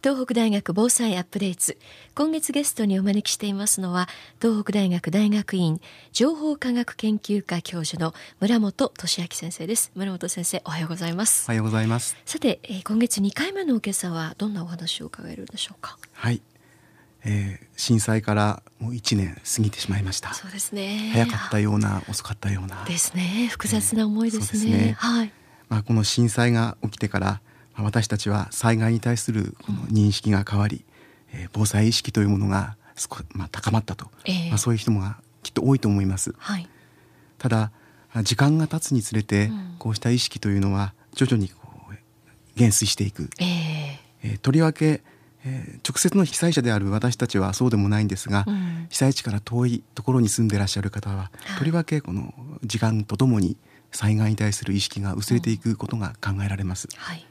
東北大学防災アップデート。今月ゲストにお招きしていますのは東北大学大学院情報科学研究科教授の村本俊明先生です。村本先生おはようございます。おはようございます。さて、えー、今月2回目の今朝はどんなお話を伺えるでしょうか？はい、えー、震災からもう1年過ぎてしまいました。そうですね。早かったような遅かったような。ですね。複雑な思いですね。えー、すね。はい。まあこの震災が起きてから私たちは災害に対するこの認識が変わり、えー、防災意識というものが少、まあ、高まったと、えー、まあ、そういう人もきっと多いと思います。はい、ただ時間が経つにつれて、こうした意識というのは徐々にこう減衰していく、えー、えー、とりわけ、えー、直接の被災者である私たちはそうでもないんですが、うん、被災地から遠いところに住んでいらっしゃる方は、とりわけこの時間とともに災害に対する意識が薄れていくことが考えられます。うんはい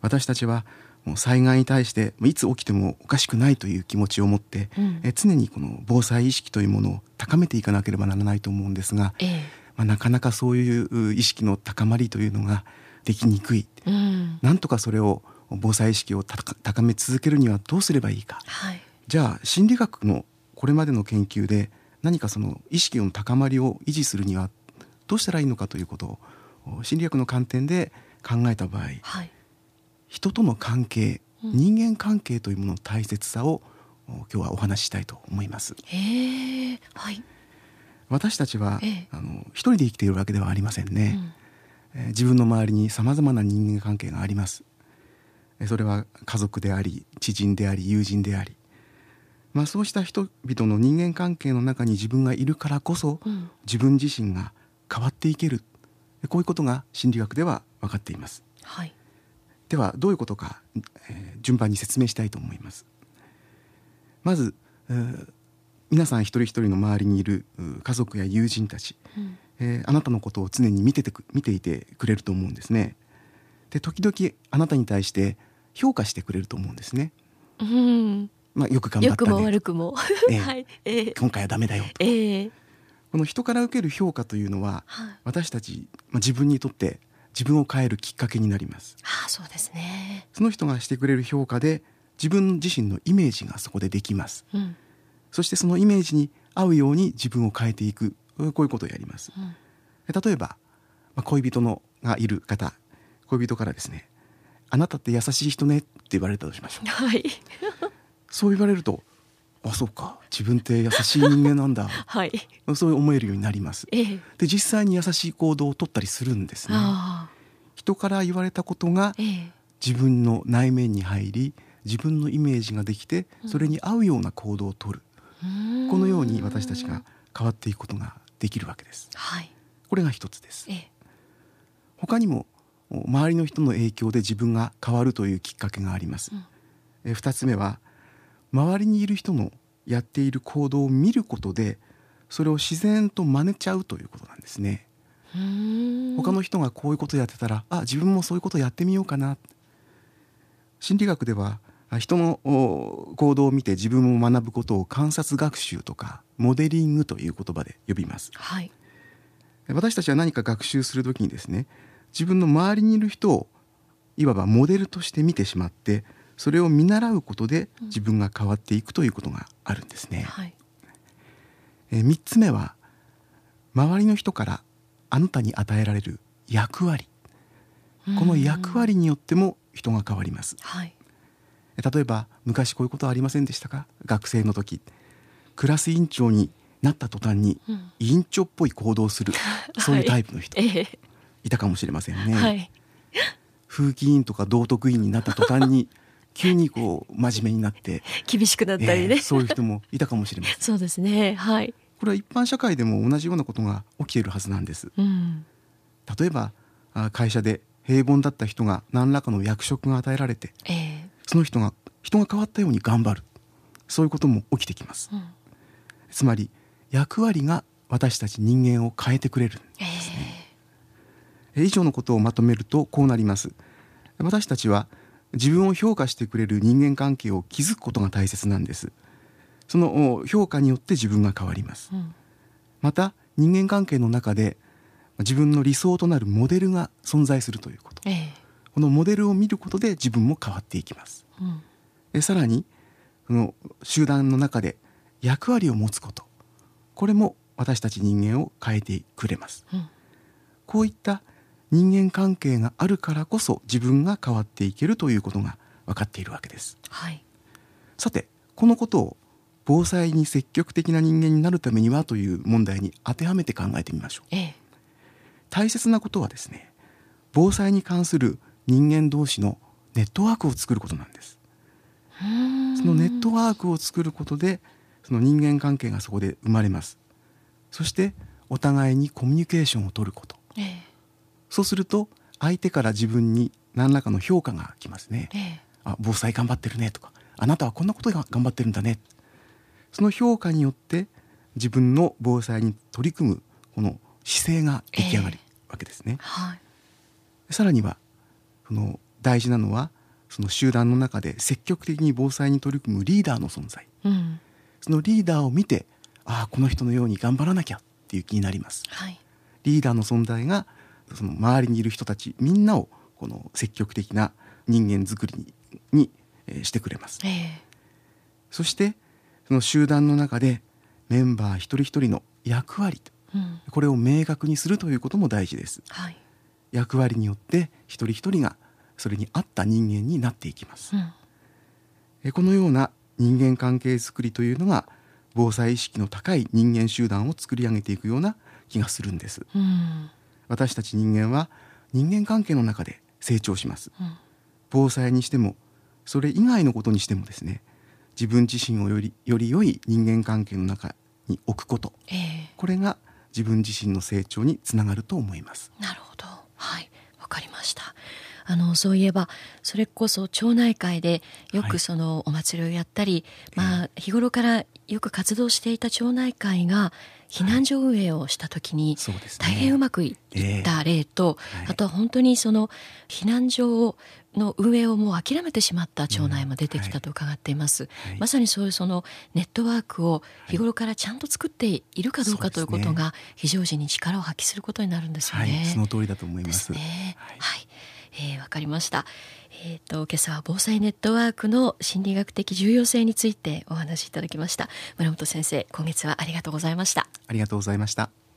私たちはもう災害に対していつ起きてもおかしくないという気持ちを持って、うん、え常にこの防災意識というものを高めていかなければならないと思うんですが、ええ、まあ、なかなかそういう意識の高まりというのができにくい、うん、なんとかそれを防災意識を高め続けるにはどうすればいいか、はい、じゃあ心理学のこれまでの研究で何かその意識の高まりを維持するにはどうしたらいいのかということを心理学の観点で考えた場合、はい人との関係、うん、人間関係というものの大切さを今日はお話ししたいと思います。はい、私たちは、あの一人で生きているわけではありませんね。うん、えー、自分の周りにさまざまな人間関係があります。それは家族であり知人であり友人であり、まあ、そうした人々の人間関係の中に自分がいるからこそ、うん、自分自身が変わっていけるこういうことが心理学では分かっています。はいではどういうことか、えー、順番に説明したいと思います。まず、えー、皆さん一人一人の周りにいる家族や友人たち、うん、えー、あなたのことを常に見てて見ていてくれると思うんですね。で時々あなたに対して評価してくれると思うんですね、うん、まあよく頑張ったね。も悪くも、えー はい。えー、今回はダメだよと、えー、この人から受ける評価というのは、はい、私たち、まあ、自分にとって自分を変えるきっかけになります。ああそうですね。その人がしてくれる評価で自分自身のイメージがそこでできます、うん、そしてそのイメージに合うように自分を変えていく。こういうことをやります、うん、例えば、まあ、恋人のがいる方。恋人からですねあなたって優しい人ねって言われたとしましょう、はい、そう言われるとあそうか。自分って優しい人間なんだ、はい、そう思えるようになります、ええ、で実際に優しい行動をとったりするんですね。人から言われたことが自分の内面に入り自分のイメージができてそれに合うような行動をとる、うん、このように私たちが変わっていくことができるわけです、はい、これが一つです、え、他にも周りの人の影響で自分が変わるというきっかけがあります、うん、二つ目は周りにいる人のやっている行動を見ることでそれを自然と真似ちゃうということなんですね。他の人がこういうことやってたらあ自分もそういうことやってみようかな。心理学では人の行動を見て自分も学ぶことを観察学習とかモデリングという言葉で呼びます、はい、私たちは何か学習する時にですね自分の周りにいる人をいわばモデルとして見てしまってそれを見習うことで自分が変わっていくということがあるんですね。はい、え3つ目は周りの人からあなたに与えられる役割。この役割によっても人が変わります、はい、例えば昔こういうことはありませんでしたか？学生の時。クラス委員長になった途端に委員長っぽい行動をする、うん、そういうタイプの人、はい、いたかもしれませんね、はい、風紀委員とか道徳委員になった途端に急にこう真面目になって。厳しくなったりね、えー、そういう人もいたかもしれません。そうですね。はい。これは一般社会でも同じようなことが起きているはずなんです、うん、例えば会社で平凡だった人が何らかの役職が与えられて、えー、その人が人が変わったように頑張る。そういうことも起きてきます、うん、つまり役割が私たち人間を変えてくれるんですね、えー、以上のことをまとめるとこうなります。私たちは自分を評価してくれる人間関係を築くことが大切なんです。その評価によって自分が変わります、うん、また人間関係の中で自分の理想となるモデルが存在するということ、えこのモデルを見ることで自分も変わっていきます、うん、でさらにその集団の中で役割を持つこと。これも私たち人間を変えてくれます、うん、こういった人間関係があるからこそ自分が変わっていけるということが分かっているわけです、はい、さてこのことを防災に積極的な人間になるためにはという問題に当てはめて考えてみましょう、ええ、大切なことはですね防災に関する人間同士のネットワークを作ることなんです。そのネットワークを作ることでその人間関係がそこで生まれます。そしてお互いにコミュニケーションを取ること、ええ、そうすると相手から自分に何らかの評価が来ますね、ええ、あ防災頑張ってるねとかあなたはこんなことが頑張ってるんだね。その評価によって自分の防災に取り組むこの姿勢が出来上がるわけですね、えーはい、さらにはその大事なのはその集団の中で積極的に防災に取り組むリーダーの存在、うん、そのリーダーを見てああこの人のように頑張らなきゃっていう気になります、はい、リーダーの存在がその周りにいる人たちみんなをこの積極的な人間づくりにに、えー、してくれます、えー、そしてその集団の中でメンバー一人一人の役割、うん、これを明確にするということも大事です、はい、役割によって一人一人がそれに合った人間になっていきます、うん、このような人間関係づくりというのが防災意識の高い人間集団を作り上げていくような気がするんです、うん、私たち人間は人間関係の中で成長します、うん、防災にしてもそれ以外のことにしてもですね自分自身をよりより良い人間関係の中に置くこと、えー、これが自分自身の成長につながると思います。なるほどあのそういえばそれこそ町内会でよくそのお祭りをやったり、はい、まあ日頃からよく活動していた町内会が避難所運営をした時に大変うまくいった例と、あとは本当にその避難所の運営をもう諦めてしまった町内も出てきたと伺っています、まさにそういうそのネットワークを日頃からちゃんと作っているかどうかということが非常時に力を発揮することになるんですよね。その通りだと思います。ね、はいえー、わかりました。えっ、ー、と今朝は防災ネットワークの心理学的重要性についてお話しいただきました。村本先生、今月はありがとうございました。ありがとうございました。